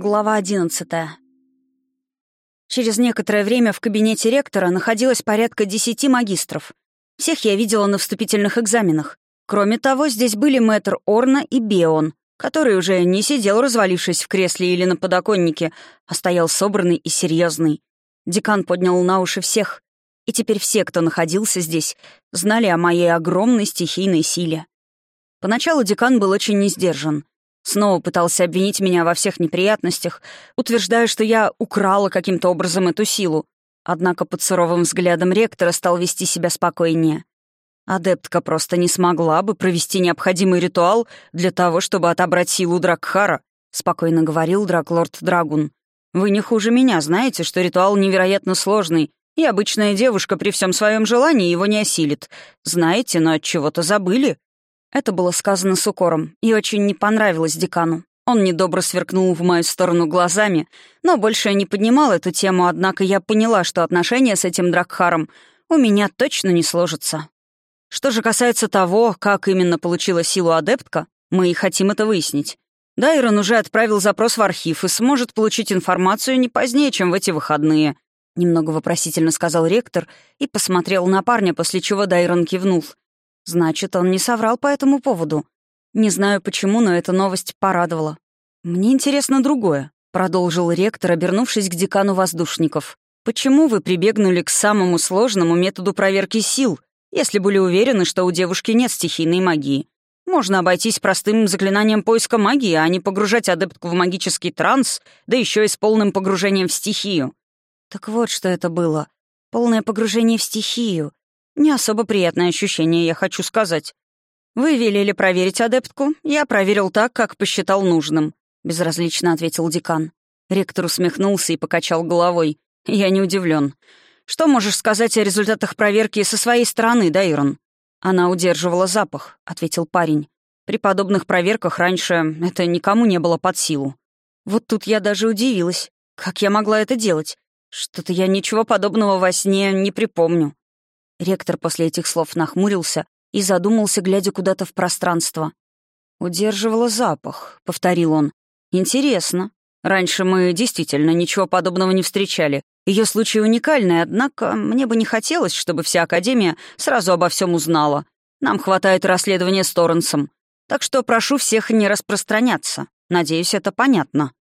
Глава одиннадцатая. Через некоторое время в кабинете ректора находилось порядка десяти магистров. Всех я видела на вступительных экзаменах. Кроме того, здесь были мэтр Орна и Беон, который уже не сидел, развалившись в кресле или на подоконнике, а стоял собранный и серьезный. Декан поднял на уши всех, и теперь все, кто находился здесь, знали о моей огромной стихийной силе. Поначалу декан был очень несдержан. Снова пытался обвинить меня во всех неприятностях, утверждая, что я украла каким-то образом эту силу. Однако под суровым взглядом ректора стал вести себя спокойнее. Адептка просто не смогла бы провести необходимый ритуал для того, чтобы отобрать силу Дракхара, спокойно говорил Драклорд Драгун. Вы не хуже меня знаете, что ритуал невероятно сложный, и обычная девушка при всем своем желании его не осилит. Знаете, но от чего-то забыли. Это было сказано с укором и очень не понравилось декану. Он недобро сверкнул в мою сторону глазами, но больше не поднимал эту тему, однако я поняла, что отношения с этим Дракхаром у меня точно не сложатся. Что же касается того, как именно получила силу адептка, мы и хотим это выяснить. Дайрон уже отправил запрос в архив и сможет получить информацию не позднее, чем в эти выходные. Немного вопросительно сказал ректор и посмотрел на парня, после чего Дайрон кивнул. Значит, он не соврал по этому поводу. Не знаю почему, но эта новость порадовала. «Мне интересно другое», — продолжил ректор, обернувшись к декану воздушников. «Почему вы прибегнули к самому сложному методу проверки сил, если были уверены, что у девушки нет стихийной магии? Можно обойтись простым заклинанием поиска магии, а не погружать адептку в магический транс, да еще и с полным погружением в стихию». Так вот, что это было. Полное погружение в стихию. Не особо приятное ощущение, я хочу сказать. Вы велели проверить адептку, я проверил так, как посчитал нужным», — безразлично ответил декан. Ректор усмехнулся и покачал головой. «Я не удивлен. Что можешь сказать о результатах проверки со своей стороны, Дайрон?» «Она удерживала запах», — ответил парень. «При подобных проверках раньше это никому не было под силу. Вот тут я даже удивилась. Как я могла это делать? Что-то я ничего подобного во сне не припомню. Ректор после этих слов нахмурился и задумался, глядя куда-то в пространство. «Удерживала запах», — повторил он. «Интересно. Раньше мы действительно ничего подобного не встречали. Ее случай уникальный, однако мне бы не хотелось, чтобы вся Академия сразу обо всем узнала. Нам хватает расследования с Торренсом. Так что прошу всех не распространяться. Надеюсь, это понятно».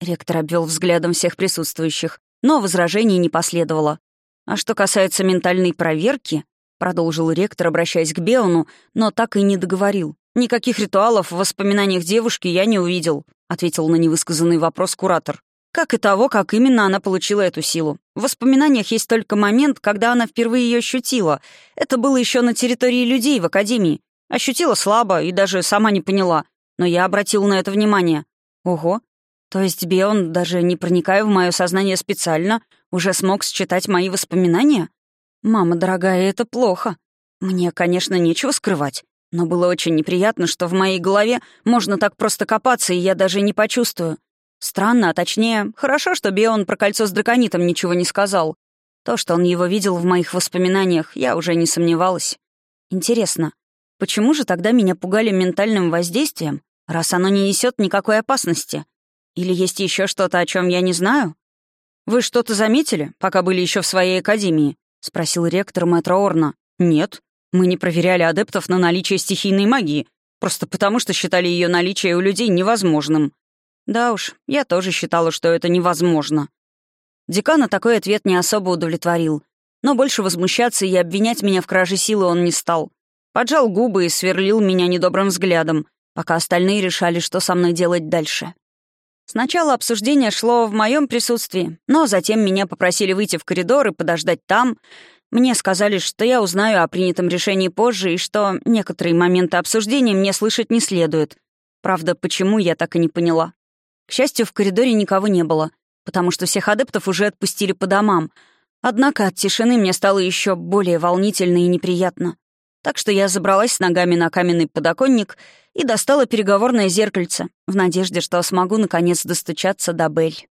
Ректор обвел взглядом всех присутствующих, но возражений не последовало. А что касается ментальной проверки, продолжил ректор, обращаясь к Беону, но так и не договорил. «Никаких ритуалов в воспоминаниях девушки я не увидел», — ответил на невысказанный вопрос куратор. «Как и того, как именно она получила эту силу. В воспоминаниях есть только момент, когда она впервые ее ощутила. Это было еще на территории людей в Академии. Ощутила слабо и даже сама не поняла. Но я обратил на это внимание. Ого. То есть Беон, даже не проникая в мое сознание специально, уже смог считать мои воспоминания? Мама дорогая, это плохо. Мне, конечно, нечего скрывать, но было очень неприятно, что в моей голове можно так просто копаться, и я даже не почувствую. Странно, а точнее, хорошо, что Бион про кольцо с драконитом ничего не сказал. То, что он его видел в моих воспоминаниях, я уже не сомневалась. Интересно, почему же тогда меня пугали ментальным воздействием, раз оно не несет никакой опасности? Или есть еще что-то, о чем я не знаю? «Вы что-то заметили, пока были еще в своей академии?» — спросил ректор мэтра Орна. «Нет. Мы не проверяли адептов на наличие стихийной магии, просто потому что считали ее наличие у людей невозможным». «Да уж, я тоже считала, что это невозможно». Декана такой ответ не особо удовлетворил. Но больше возмущаться и обвинять меня в краже силы он не стал. Поджал губы и сверлил меня недобрым взглядом, пока остальные решали, что со мной делать дальше. Сначала обсуждение шло в моем присутствии, но затем меня попросили выйти в коридор и подождать там. Мне сказали, что я узнаю о принятом решении позже и что некоторые моменты обсуждения мне слышать не следует. Правда, почему, я так и не поняла. К счастью, в коридоре никого не было, потому что всех адептов уже отпустили по домам. Однако от тишины мне стало еще более волнительно и неприятно. Так что я забралась с ногами на каменный подоконник и достала переговорное зеркальце, в надежде, что смогу наконец достучаться до Бель.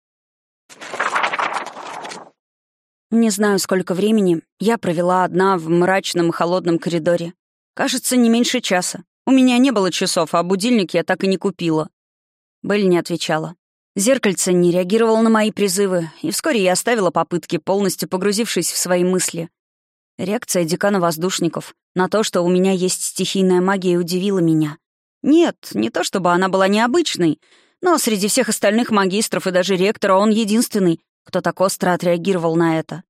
Не знаю, сколько времени я провела одна в мрачном холодном коридоре. Кажется, не меньше часа. У меня не было часов, а будильник я так и не купила. Белль не отвечала. Зеркальце не реагировало на мои призывы, и вскоре я оставила попытки, полностью погрузившись в свои мысли. Реакция декана воздушников на то, что у меня есть стихийная магия, удивила меня. Нет, не то чтобы она была необычной, но среди всех остальных магистров и даже ректора он единственный, кто так остро отреагировал на это.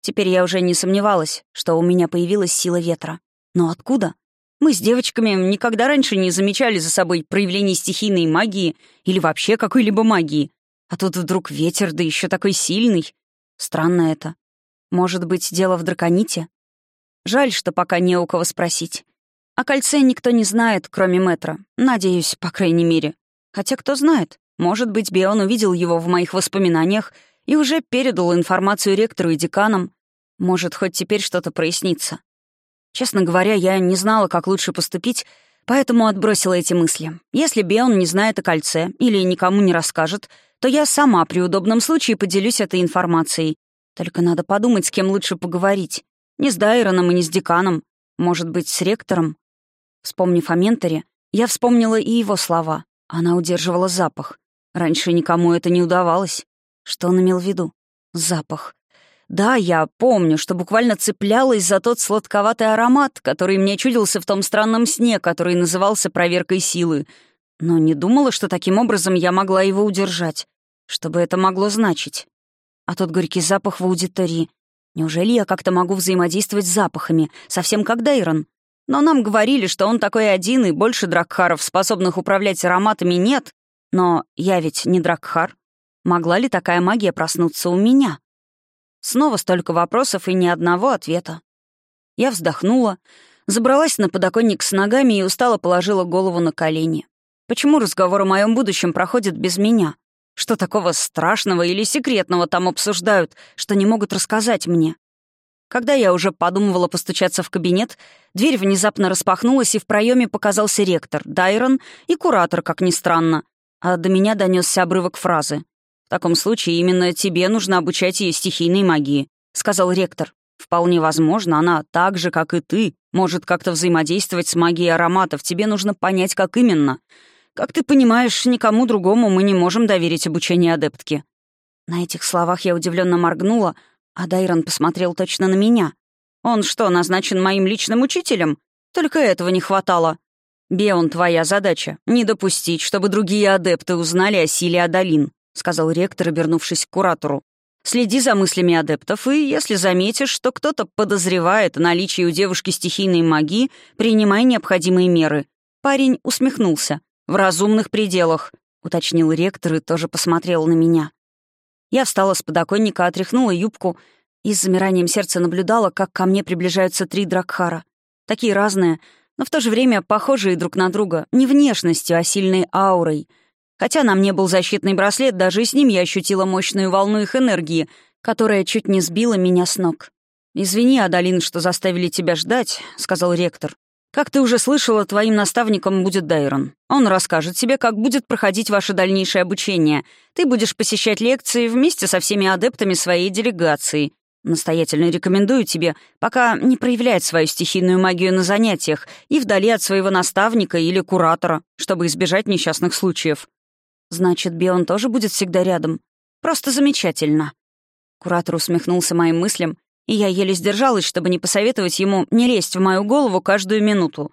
Теперь я уже не сомневалась, что у меня появилась сила ветра. Но откуда? Мы с девочками никогда раньше не замечали за собой проявление стихийной магии или вообще какой-либо магии. А тут вдруг ветер, да еще такой сильный. Странно это. Может быть, дело в драконите? Жаль, что пока не у кого спросить. О кольце никто не знает, кроме Мэтра. Надеюсь, по крайней мере. Хотя кто знает, может быть, Бион увидел его в моих воспоминаниях и уже передал информацию ректору и деканам. Может, хоть теперь что-то прояснится. Честно говоря, я не знала, как лучше поступить, поэтому отбросила эти мысли. Если Беон не знает о кольце или никому не расскажет, то я сама при удобном случае поделюсь этой информацией. Только надо подумать, с кем лучше поговорить. Не с Дайроном и не с деканом. Может быть, с ректором? Вспомнив о менторе, я вспомнила и его слова. Она удерживала запах. Раньше никому это не удавалось. Что он имел в виду? Запах. Да, я помню, что буквально цеплялась за тот сладковатый аромат, который мне чудился в том странном сне, который назывался проверкой силы. Но не думала, что таким образом я могла его удержать. Что бы это могло значить? А тот горький запах в аудитории. Неужели я как-то могу взаимодействовать с запахами, совсем как Дейрон? Но нам говорили, что он такой один, и больше дракхаров, способных управлять ароматами, нет. Но я ведь не дракхар. Могла ли такая магия проснуться у меня? Снова столько вопросов и ни одного ответа. Я вздохнула, забралась на подоконник с ногами и устало положила голову на колени. Почему разговор о моем будущем проходит без меня? Что такого страшного или секретного там обсуждают, что не могут рассказать мне? Когда я уже подумывала постучаться в кабинет, дверь внезапно распахнулась, и в проеме показался ректор, Дайрон и куратор, как ни странно. А до меня донесся обрывок фразы. «В таком случае именно тебе нужно обучать ее стихийной магии», — сказал ректор. «Вполне возможно, она так же, как и ты, может как-то взаимодействовать с магией ароматов. Тебе нужно понять, как именно. Как ты понимаешь, никому другому мы не можем доверить обучение адептки». На этих словах я удивленно моргнула, а Дайрон посмотрел точно на меня. «Он что, назначен моим личным учителем? Только этого не хватало. Беон, твоя задача — не допустить, чтобы другие адепты узнали о силе Адалин. — сказал ректор, обернувшись к куратору. «Следи за мыслями адептов, и если заметишь, что кто-то подозревает о наличии у девушки стихийной магии, принимай необходимые меры». Парень усмехнулся. «В разумных пределах», — уточнил ректор и тоже посмотрел на меня. Я встала с подоконника, отряхнула юбку и с замиранием сердца наблюдала, как ко мне приближаются три дракхара. Такие разные, но в то же время похожие друг на друга, не внешностью, а сильной аурой — Хотя на мне был защитный браслет, даже с ним я ощутила мощную волну их энергии, которая чуть не сбила меня с ног. «Извини, Адалин, что заставили тебя ждать», — сказал ректор. «Как ты уже слышала, твоим наставником будет Дайрон. Он расскажет тебе, как будет проходить ваше дальнейшее обучение. Ты будешь посещать лекции вместе со всеми адептами своей делегации. Настоятельно рекомендую тебе пока не проявлять свою стихийную магию на занятиях и вдали от своего наставника или куратора, чтобы избежать несчастных случаев. Значит, Бион тоже будет всегда рядом. Просто замечательно. Куратор усмехнулся моим мыслям, и я еле сдержалась, чтобы не посоветовать ему не лезть в мою голову каждую минуту.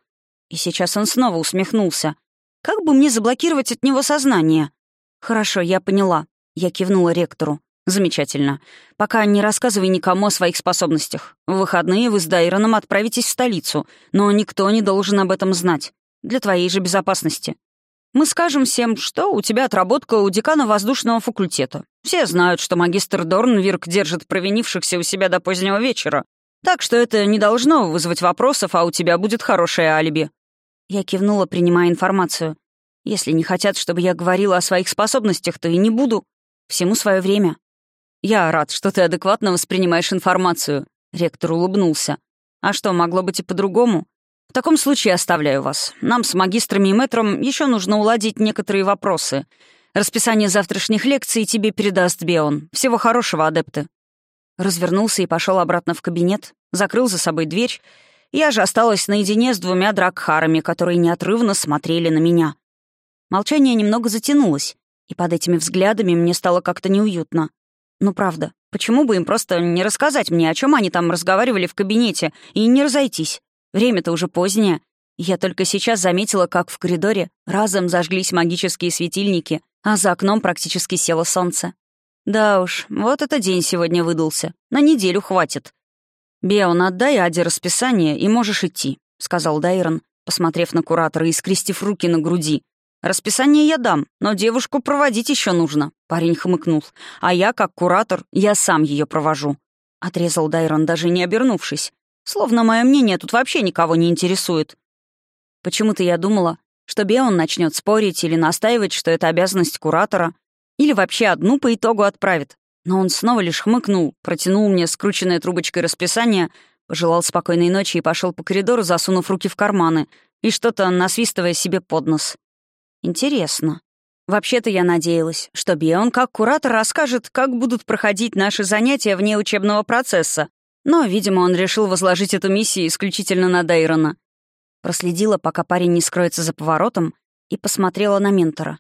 И сейчас он снова усмехнулся. Как бы мне заблокировать от него сознание? Хорошо, я поняла. Я кивнула ректору. Замечательно. Пока не рассказывай никому о своих способностях. В выходные вы с Дайроном отправитесь в столицу, но никто не должен об этом знать. Для твоей же безопасности. Мы скажем всем, что у тебя отработка у декана воздушного факультета. Все знают, что магистр Дорнвирк держит провинившихся у себя до позднего вечера. Так что это не должно вызвать вопросов, а у тебя будет хорошее алиби». Я кивнула, принимая информацию. «Если не хотят, чтобы я говорила о своих способностях, то и не буду. Всему свое время». «Я рад, что ты адекватно воспринимаешь информацию», — ректор улыбнулся. «А что, могло быть и по-другому? В таком случае оставляю вас. Нам с магистрами и мэтром еще нужно уладить некоторые вопросы. Расписание завтрашних лекций тебе передаст Беон. Всего хорошего, адепты». Развернулся и пошел обратно в кабинет, закрыл за собой дверь. Я же осталась наедине с двумя дракхарами, которые неотрывно смотрели на меня. Молчание немного затянулось, И под этими взглядами мне стало как-то неуютно. Ну, правда, почему бы им просто не рассказать мне, о чем они там разговаривали в кабинете, и не разойтись? Время-то уже позднее. Я только сейчас заметила, как в коридоре разом зажглись магические светильники, а за окном практически село солнце. Да уж, вот это день сегодня выдался. На неделю хватит. «Беон, отдай Аде расписание, и можешь идти», — сказал Дайрон, посмотрев на куратора и скрестив руки на груди. «Расписание я дам, но девушку проводить еще нужно», — парень хмыкнул. «А я, как куратор, я сам ее провожу», — отрезал Дайрон, даже не обернувшись. «Словно мое мнение тут вообще никого не интересует. Почему-то я думала, что Беон начнет спорить или настаивать, что это обязанность куратора, или вообще одну по итогу отправит. Но он снова лишь хмыкнул, протянул мне скрученное трубочкой расписание, пожелал спокойной ночи и пошел по коридору, засунув руки в карманы и что-то насвистывая себе под нос. Интересно. Вообще-то я надеялась, что Беон как куратор расскажет, как будут проходить наши занятия вне учебного процесса. Но, видимо, он решил возложить эту миссию исключительно на Дейрона. Проследила, пока парень не скроется за поворотом, и посмотрела на ментора.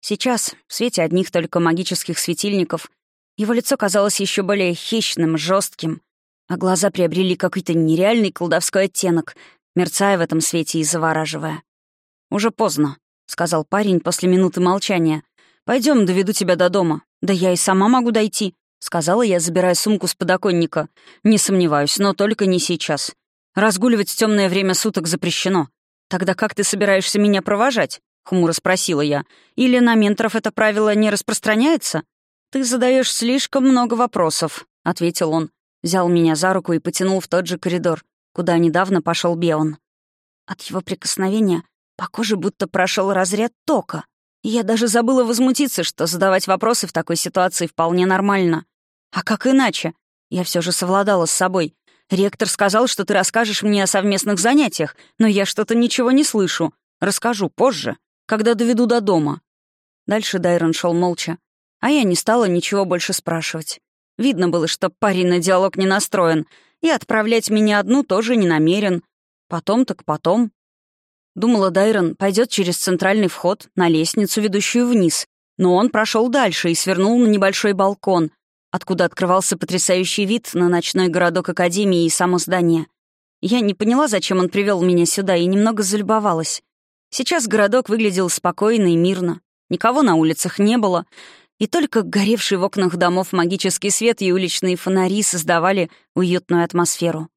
Сейчас, в свете одних только магических светильников, его лицо казалось еще более хищным, жестким, а глаза приобрели какой-то нереальный колдовской оттенок, мерцая в этом свете и завораживая. «Уже поздно», — сказал парень после минуты молчания. Пойдем, доведу тебя до дома». «Да я и сама могу дойти», — сказала я, забирая сумку с подоконника. «Не сомневаюсь, но только не сейчас. Разгуливать в темное время суток запрещено. Тогда как ты собираешься меня провожать? Хмуро спросила я. Или на менторов это правило не распространяется? Ты задаешь слишком много вопросов, ответил он. Взял меня за руку и потянул в тот же коридор, куда недавно пошел Беон. От его прикосновения по коже будто прошел разряд тока. Я даже забыла возмутиться, что задавать вопросы в такой ситуации вполне нормально. А как иначе? Я все же совладала с собой. Ректор сказал, что ты расскажешь мне о совместных занятиях, но я что-то ничего не слышу. Расскажу позже, когда доведу до дома». Дальше Дайрон шел молча, а я не стала ничего больше спрашивать. Видно было, что парень на диалог не настроен, и отправлять меня одну тоже не намерен. Потом так потом. Думала, Дайрон пойдет через центральный вход на лестницу, ведущую вниз, но он прошел дальше и свернул на небольшой балкон, откуда открывался потрясающий вид на ночной городок Академии и само здание. Я не поняла, зачем он привел меня сюда, и немного залюбовалась. Сейчас городок выглядел спокойно и мирно. Никого на улицах не было, и только горевший в окнах домов магический свет и уличные фонари создавали уютную атмосферу.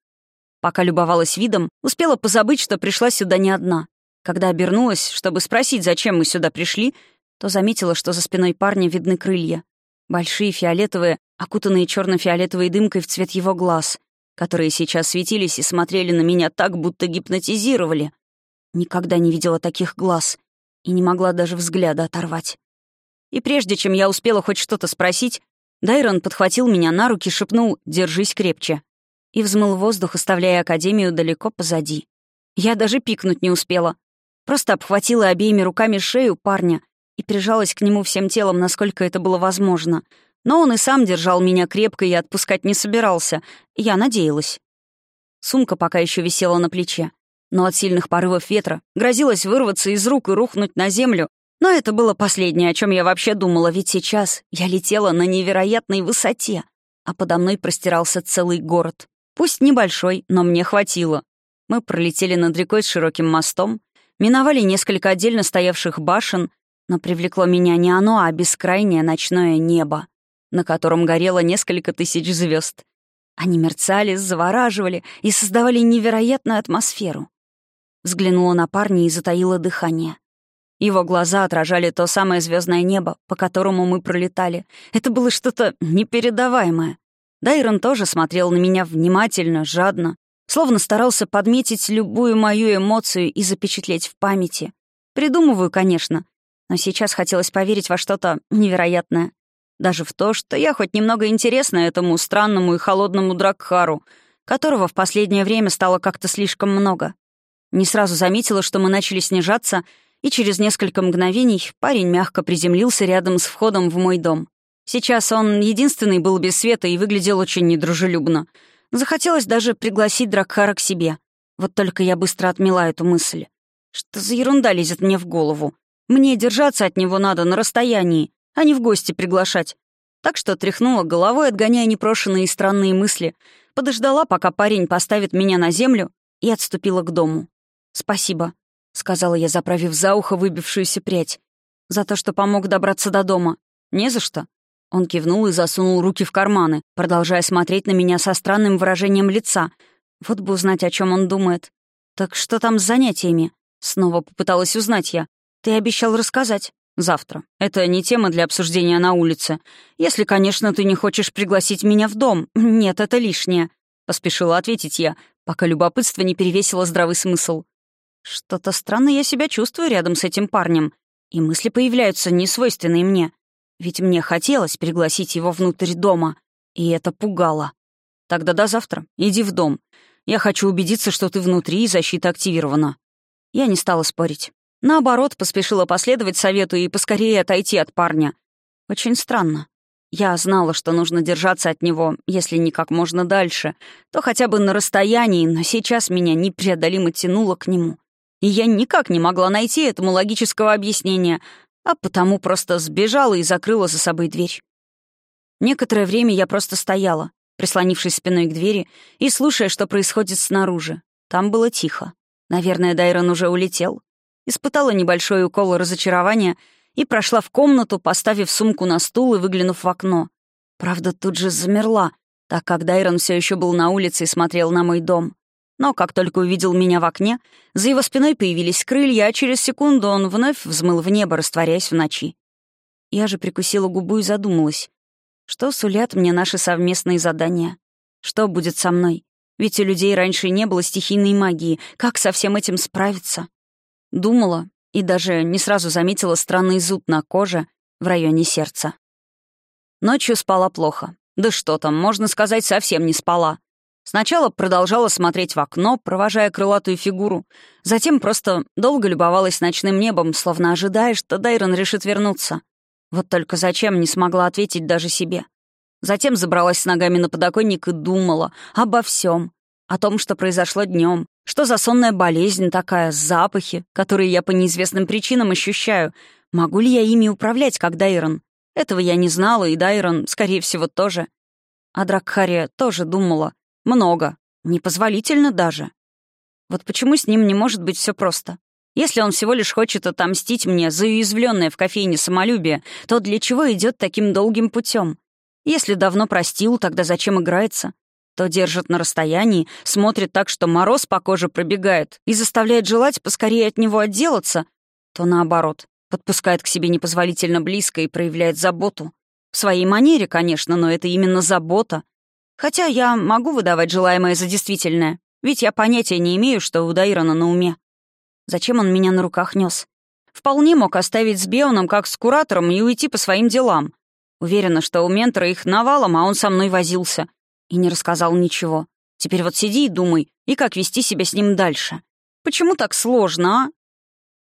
Пока любовалась видом, успела позабыть, что пришла сюда не одна. Когда обернулась, чтобы спросить, зачем мы сюда пришли, то заметила, что за спиной парня видны крылья. Большие фиолетовые, окутанные черно фиолетовой дымкой в цвет его глаз, которые сейчас светились и смотрели на меня так, будто гипнотизировали. Никогда не видела таких глаз и не могла даже взгляда оторвать. И прежде чем я успела хоть что-то спросить, Дайрон подхватил меня на руки, шепнул «Держись крепче» и взмыл воздух, оставляя Академию далеко позади. Я даже пикнуть не успела. Просто обхватила обеими руками шею парня и прижалась к нему всем телом, насколько это было возможно. Но он и сам держал меня крепко и отпускать не собирался. Я надеялась. Сумка пока еще висела на плече. Но от сильных порывов ветра грозилась вырваться из рук и рухнуть на землю. Но это было последнее, о чем я вообще думала, ведь сейчас я летела на невероятной высоте, а подо мной простирался целый город. Пусть небольшой, но мне хватило. Мы пролетели над рекой с широким мостом, миновали несколько отдельно стоявших башен, но привлекло меня не оно, а бескрайнее ночное небо, на котором горело несколько тысяч звезд. Они мерцали, завораживали и создавали невероятную атмосферу. Взглянула на парня и затаила дыхание. Его глаза отражали то самое звездное небо, по которому мы пролетали. Это было что-то непередаваемое. Дайрон тоже смотрел на меня внимательно, жадно, словно старался подметить любую мою эмоцию и запечатлеть в памяти. Придумываю, конечно, но сейчас хотелось поверить во что-то невероятное. Даже в то, что я хоть немного интересна этому странному и холодному Дракхару, которого в последнее время стало как-то слишком много. Не сразу заметила, что мы начали снижаться, и через несколько мгновений парень мягко приземлился рядом с входом в мой дом. Сейчас он единственный был без света и выглядел очень недружелюбно. Захотелось даже пригласить Дракхара к себе. Вот только я быстро отмела эту мысль. Что за ерунда лезет мне в голову? Мне держаться от него надо на расстоянии, а не в гости приглашать. Так что тряхнула головой, отгоняя непрошенные и странные мысли, подождала, пока парень поставит меня на землю, и отступила к дому. «Спасибо», — сказала я, заправив за ухо выбившуюся прядь, «за то, что помог добраться до дома. Не за что». Он кивнул и засунул руки в карманы, продолжая смотреть на меня со странным выражением лица. Вот бы узнать, о чем он думает. «Так что там с занятиями?» Снова попыталась узнать я. «Ты обещал рассказать». «Завтра. Это не тема для обсуждения на улице. Если, конечно, ты не хочешь пригласить меня в дом. Нет, это лишнее», — поспешила ответить я, пока любопытство не перевесило здравый смысл. «Что-то странно я себя чувствую рядом с этим парнем, и мысли появляются несвойственные мне. Ведь мне хотелось пригласить его внутрь дома, и это пугало. Тогда до завтра. Иди в дом. Я хочу убедиться, что ты внутри, и защита активирована». Я не стала спорить. Наоборот, поспешила последовать совету и поскорее отойти от парня. Очень странно. Я знала, что нужно держаться от него, если не как можно дальше, то хотя бы на расстоянии, но сейчас меня непреодолимо тянуло к нему. И я никак не могла найти этому логического объяснения, а потому просто сбежала и закрыла за собой дверь. Некоторое время я просто стояла, прислонившись спиной к двери и слушая, что происходит снаружи. Там было тихо. Наверное, Дайрон уже улетел. Испытала небольшой укол разочарования и прошла в комнату, поставив сумку на стул и выглянув в окно. Правда, тут же замерла, так как Дайрон все еще был на улице и смотрел на мой дом. Но как только увидел меня в окне, за его спиной появились крылья, а через секунду он вновь взмыл в небо, растворяясь в ночи. Я же прикусила губу и задумалась. Что сулят мне наши совместные задания? Что будет со мной? Ведь у людей раньше не было стихийной магии. Как со всем этим справиться? Думала и даже не сразу заметила странный зуд на коже в районе сердца. Ночью спала плохо. Да что там, можно сказать, совсем не спала. Сначала продолжала смотреть в окно, провожая крылатую фигуру. Затем просто долго любовалась ночным небом, словно ожидая, что Дайрон решит вернуться. Вот только зачем не смогла ответить даже себе. Затем забралась с ногами на подоконник и думала обо всем, О том, что произошло днем, что за сонная болезнь такая, запахи, которые я по неизвестным причинам ощущаю. Могу ли я ими управлять, как Дайрон? Этого я не знала, и Дайрон, скорее всего, тоже. А Дракхария тоже думала. Много. Непозволительно даже. Вот почему с ним не может быть все просто? Если он всего лишь хочет отомстить мне за уязвленное в кофейне самолюбие, то для чего идет таким долгим путем? Если давно простил, тогда зачем играется? То держит на расстоянии, смотрит так, что мороз по коже пробегает и заставляет желать поскорее от него отделаться, то наоборот, подпускает к себе непозволительно близко и проявляет заботу. В своей манере, конечно, но это именно забота. Хотя я могу выдавать желаемое за действительное, ведь я понятия не имею, что у Дайрона на уме. Зачем он меня на руках нес? Вполне мог оставить с Беоном как с куратором и уйти по своим делам. Уверена, что у ментора их навалом, а он со мной возился. И не рассказал ничего. Теперь вот сиди и думай, и как вести себя с ним дальше. Почему так сложно, а?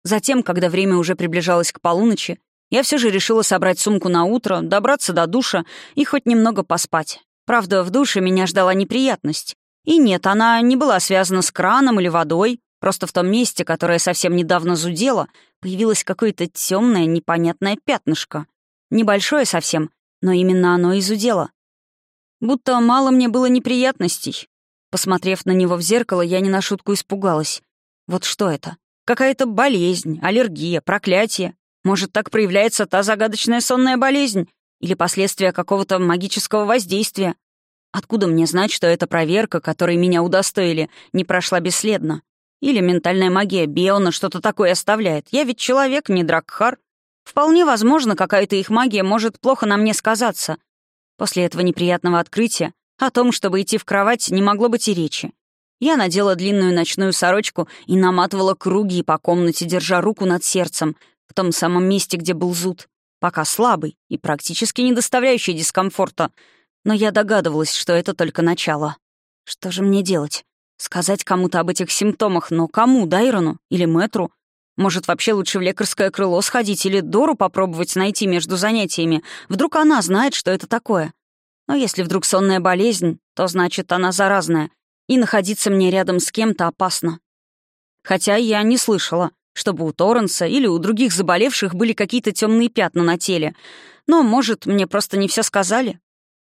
Затем, когда время уже приближалось к полуночи, я все же решила собрать сумку на утро, добраться до душа и хоть немного поспать. Правда, в душе меня ждала неприятность. И нет, она не была связана с краном или водой, просто в том месте, которое совсем недавно зудело, появилось какое-то темное непонятное пятнышко. Небольшое совсем, но именно оно изудело. Будто мало мне было неприятностей. Посмотрев на него в зеркало, я не на шутку испугалась. Вот что это? Какая-то болезнь, аллергия, проклятие. Может, так проявляется та загадочная сонная болезнь? Или последствия какого-то магического воздействия? Откуда мне знать, что эта проверка, которой меня удостоили, не прошла бесследно? Или ментальная магия Беона что-то такое оставляет? Я ведь человек, не Дракхар. Вполне возможно, какая-то их магия может плохо на мне сказаться. После этого неприятного открытия о том, чтобы идти в кровать, не могло быть и речи. Я надела длинную ночную сорочку и наматывала круги по комнате, держа руку над сердцем, в том самом месте, где был зуд, пока слабый и практически не доставляющий дискомфорта. Но я догадывалась, что это только начало. Что же мне делать? Сказать кому-то об этих симптомах, но кому, Дайрону или Мэтру? Может, вообще лучше в лекарское крыло сходить или Дору попробовать найти между занятиями? Вдруг она знает, что это такое. Но если вдруг сонная болезнь, то значит, она заразная, и находиться мне рядом с кем-то опасно. Хотя я не слышала, чтобы у Торренса или у других заболевших были какие-то темные пятна на теле. Но, может, мне просто не все сказали.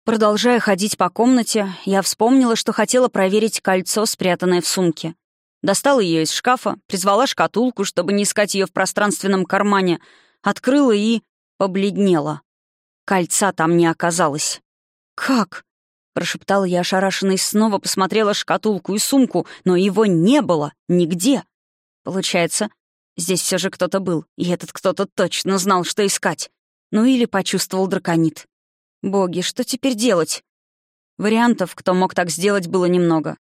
Продолжая ходить по комнате, я вспомнила, что хотела проверить кольцо, спрятанное в сумке. Достала ее из шкафа, призвала шкатулку, чтобы не искать ее в пространственном кармане, открыла и побледнела. Кольца там не оказалось. «Как?» — прошептала я ошарашенно и снова посмотрела шкатулку и сумку, но его не было нигде. Получается, здесь все же кто-то был, и этот кто-то точно знал, что искать. Ну или почувствовал драконит. Боги, что теперь делать? Вариантов, кто мог так сделать, было немного.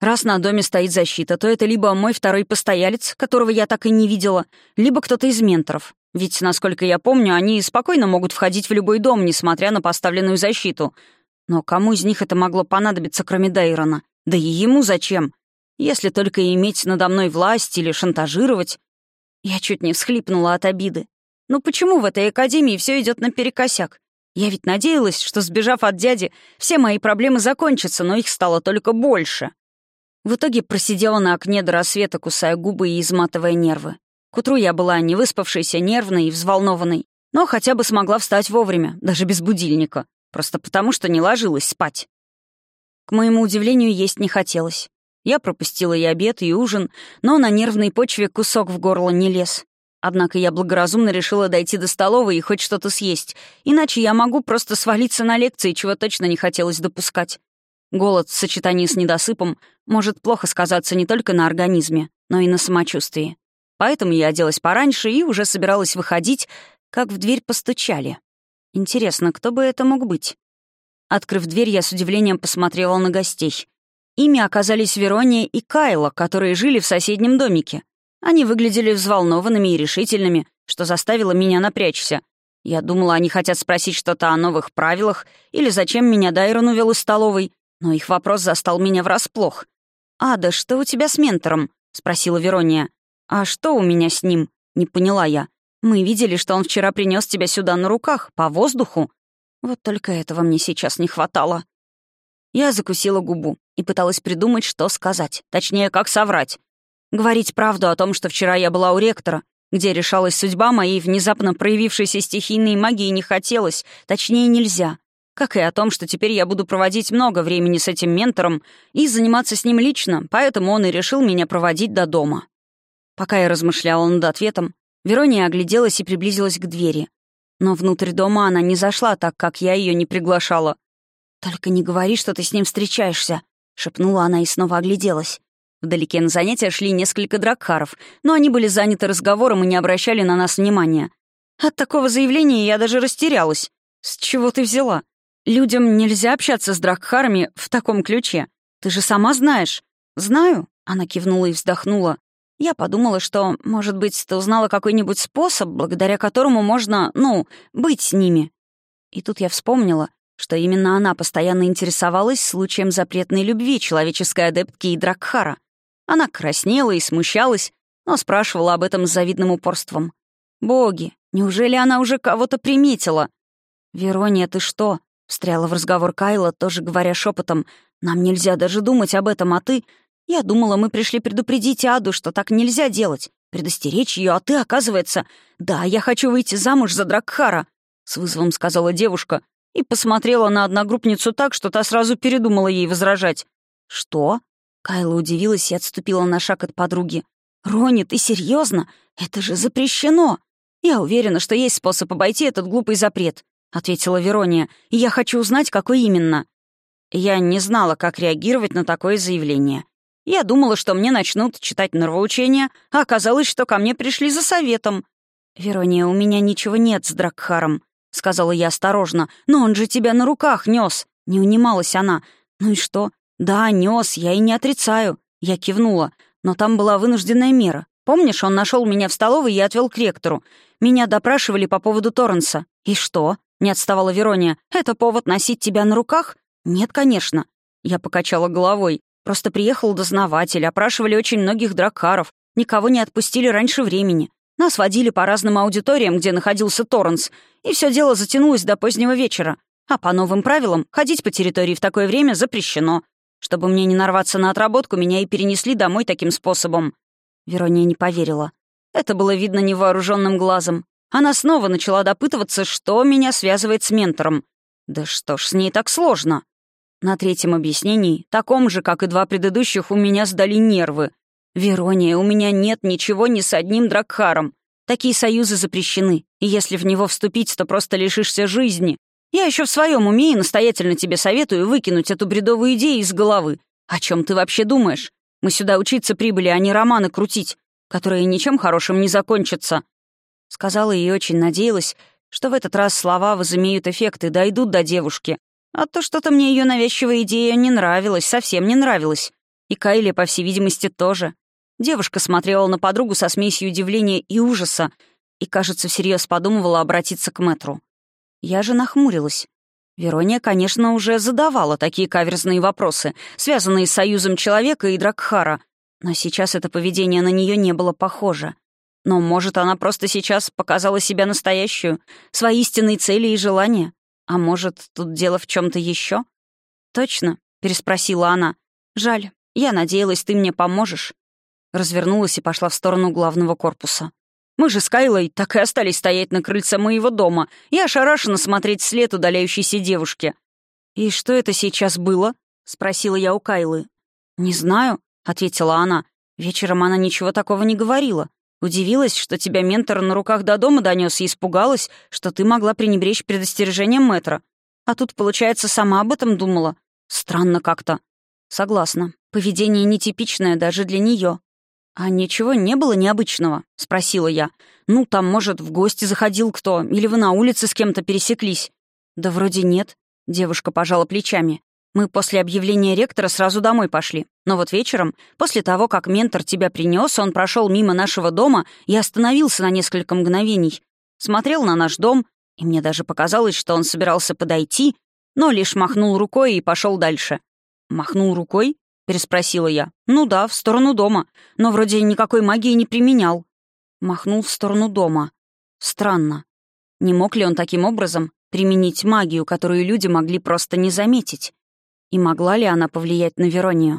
Раз на доме стоит защита, то это либо мой второй постоялец, которого я так и не видела, либо кто-то из менторов. Ведь, насколько я помню, они спокойно могут входить в любой дом, несмотря на поставленную защиту. Но кому из них это могло понадобиться, кроме Дейрона? Да и ему зачем? Если только иметь надо мной власть или шантажировать. Я чуть не всхлипнула от обиды. Ну почему в этой академии все идет наперекосяк? Я ведь надеялась, что, сбежав от дяди, все мои проблемы закончатся, но их стало только больше. В итоге просидела на окне до рассвета, кусая губы и изматывая нервы. К утру я была не выспавшейся, нервной и взволнованной, но хотя бы смогла встать вовремя, даже без будильника, просто потому что не ложилась спать. К моему удивлению, есть не хотелось. Я пропустила и обед, и ужин, но на нервной почве кусок в горло не лез. Однако я благоразумно решила дойти до столовой и хоть что-то съесть, иначе я могу просто свалиться на лекции, чего точно не хотелось допускать. Голод в сочетании с недосыпом может плохо сказаться не только на организме, но и на самочувствии. Поэтому я оделась пораньше и уже собиралась выходить, как в дверь постучали. Интересно, кто бы это мог быть? Открыв дверь, я с удивлением посмотрела на гостей. Ими оказались Верония и Кайла, которые жили в соседнем домике. Они выглядели взволнованными и решительными, что заставило меня напрячься. Я думала, они хотят спросить что-то о новых правилах или зачем меня Дайрон увел из столовой, но их вопрос застал меня врасплох. «Ада, что у тебя с ментором?» — спросила Верония. «А что у меня с ним?» — не поняла я. «Мы видели, что он вчера принес тебя сюда на руках, по воздуху. Вот только этого мне сейчас не хватало». Я закусила губу и пыталась придумать, что сказать. Точнее, как соврать. Говорить правду о том, что вчера я была у ректора, где решалась судьба моей внезапно проявившейся стихийной магии, не хотелось, точнее, нельзя. Как и о том, что теперь я буду проводить много времени с этим ментором и заниматься с ним лично, поэтому он и решил меня проводить до дома. Пока я размышляла над ответом, Верония огляделась и приблизилась к двери. Но внутрь дома она не зашла, так как я ее не приглашала. «Только не говори, что ты с ним встречаешься», — шепнула она и снова огляделась. Вдалеке на занятия шли несколько дракхаров, но они были заняты разговором и не обращали на нас внимания. От такого заявления я даже растерялась. «С чего ты взяла? Людям нельзя общаться с дракхарами в таком ключе. Ты же сама знаешь». «Знаю», — она кивнула и вздохнула. Я подумала, что, может быть, ты узнала какой-нибудь способ, благодаря которому можно, ну, быть с ними. И тут я вспомнила, что именно она постоянно интересовалась случаем запретной любви человеческой адептки и Дракхара. Она краснела и смущалась, но спрашивала об этом с завидным упорством. «Боги, неужели она уже кого-то приметила?» «Верония, ты что?» — встряла в разговор Кайла, тоже говоря шепотом. «Нам нельзя даже думать об этом, а ты...» Я думала, мы пришли предупредить Аду, что так нельзя делать, предостеречь ее, а ты, оказывается... Да, я хочу выйти замуж за Дракхара, — с вызовом сказала девушка и посмотрела на одногруппницу так, что та сразу передумала ей возражать. «Что?» Кайла удивилась и отступила на шаг от подруги. «Рони, ты серьезно? Это же запрещено!» «Я уверена, что есть способ обойти этот глупый запрет», — ответила Верония, «и я хочу узнать, какой именно». Я не знала, как реагировать на такое заявление. Я думала, что мне начнут читать нравоучения, а оказалось, что ко мне пришли за советом. «Верония, у меня ничего нет с Дракхаром», — сказала я осторожно. «Но он же тебя на руках нес. Не унималась она. «Ну и что?» «Да, нес, я и не отрицаю». Я кивнула. Но там была вынужденная мера. Помнишь, он нашел меня в столовой и отвел к ректору. Меня допрашивали по поводу Торренса. «И что?» — не отставала Верония. «Это повод носить тебя на руках?» «Нет, конечно». Я покачала головой. Просто приехал дознаватель, опрашивали очень многих дракаров, никого не отпустили раньше времени. Нас водили по разным аудиториям, где находился Торренс, и все дело затянулось до позднего вечера. А по новым правилам ходить по территории в такое время запрещено. Чтобы мне не нарваться на отработку, меня и перенесли домой таким способом. Верония не поверила. Это было видно невооруженным глазом. Она снова начала допытываться, что меня связывает с ментором. Да что ж с ней так сложно? На третьем объяснении, таком же, как и два предыдущих, у меня сдали нервы. «Верония, у меня нет ничего ни с одним Дракхаром. Такие союзы запрещены, и если в него вступить, то просто лишишься жизни. Я еще в своем уме и настоятельно тебе советую выкинуть эту бредовую идею из головы. О чем ты вообще думаешь? Мы сюда учиться прибыли, а не романы крутить, которые ничем хорошим не закончатся». Сказала и очень надеялась, что в этот раз слова возымеют эффект и дойдут до девушки. А то что-то мне ее навязчивая идея не нравилась, совсем не нравилась. И Кайли, по всей видимости, тоже. Девушка смотрела на подругу со смесью удивления и ужаса и, кажется, всерьез подумывала обратиться к мэтру. Я же нахмурилась. Верония, конечно, уже задавала такие каверзные вопросы, связанные с союзом человека и Дракхара, но сейчас это поведение на нее не было похоже. Но, может, она просто сейчас показала себя настоящую, свои истинные цели и желания? А может, тут дело в чем то еще? «Точно?» — переспросила она. «Жаль. Я надеялась, ты мне поможешь». Развернулась и пошла в сторону главного корпуса. Мы же с Кайлой так и остались стоять на крыльце моего дома и ошарашенно смотреть вслед удаляющейся девушки. «И что это сейчас было?» — спросила я у Кайлы. «Не знаю», — ответила она. «Вечером она ничего такого не говорила. Удивилась, что тебя ментор на руках до дома донес и испугалась, что ты могла пренебречь предостережением мэтра. А тут, получается, сама об этом думала. Странно как-то. Согласна. Поведение нетипичное даже для нее. «А ничего не было необычного?» — спросила я. «Ну, там, может, в гости заходил кто, или вы на улице с кем-то пересеклись?» «Да вроде нет», — девушка пожала плечами. «Мы после объявления ректора сразу домой пошли. Но вот вечером, после того, как ментор тебя принес, он прошел мимо нашего дома и остановился на несколько мгновений. Смотрел на наш дом, и мне даже показалось, что он собирался подойти, но лишь махнул рукой и пошел дальше. Махнул рукой? переспросила я. «Ну да, в сторону дома. Но вроде никакой магии не применял». Махнул в сторону дома. Странно. Не мог ли он таким образом применить магию, которую люди могли просто не заметить? И могла ли она повлиять на Веронию?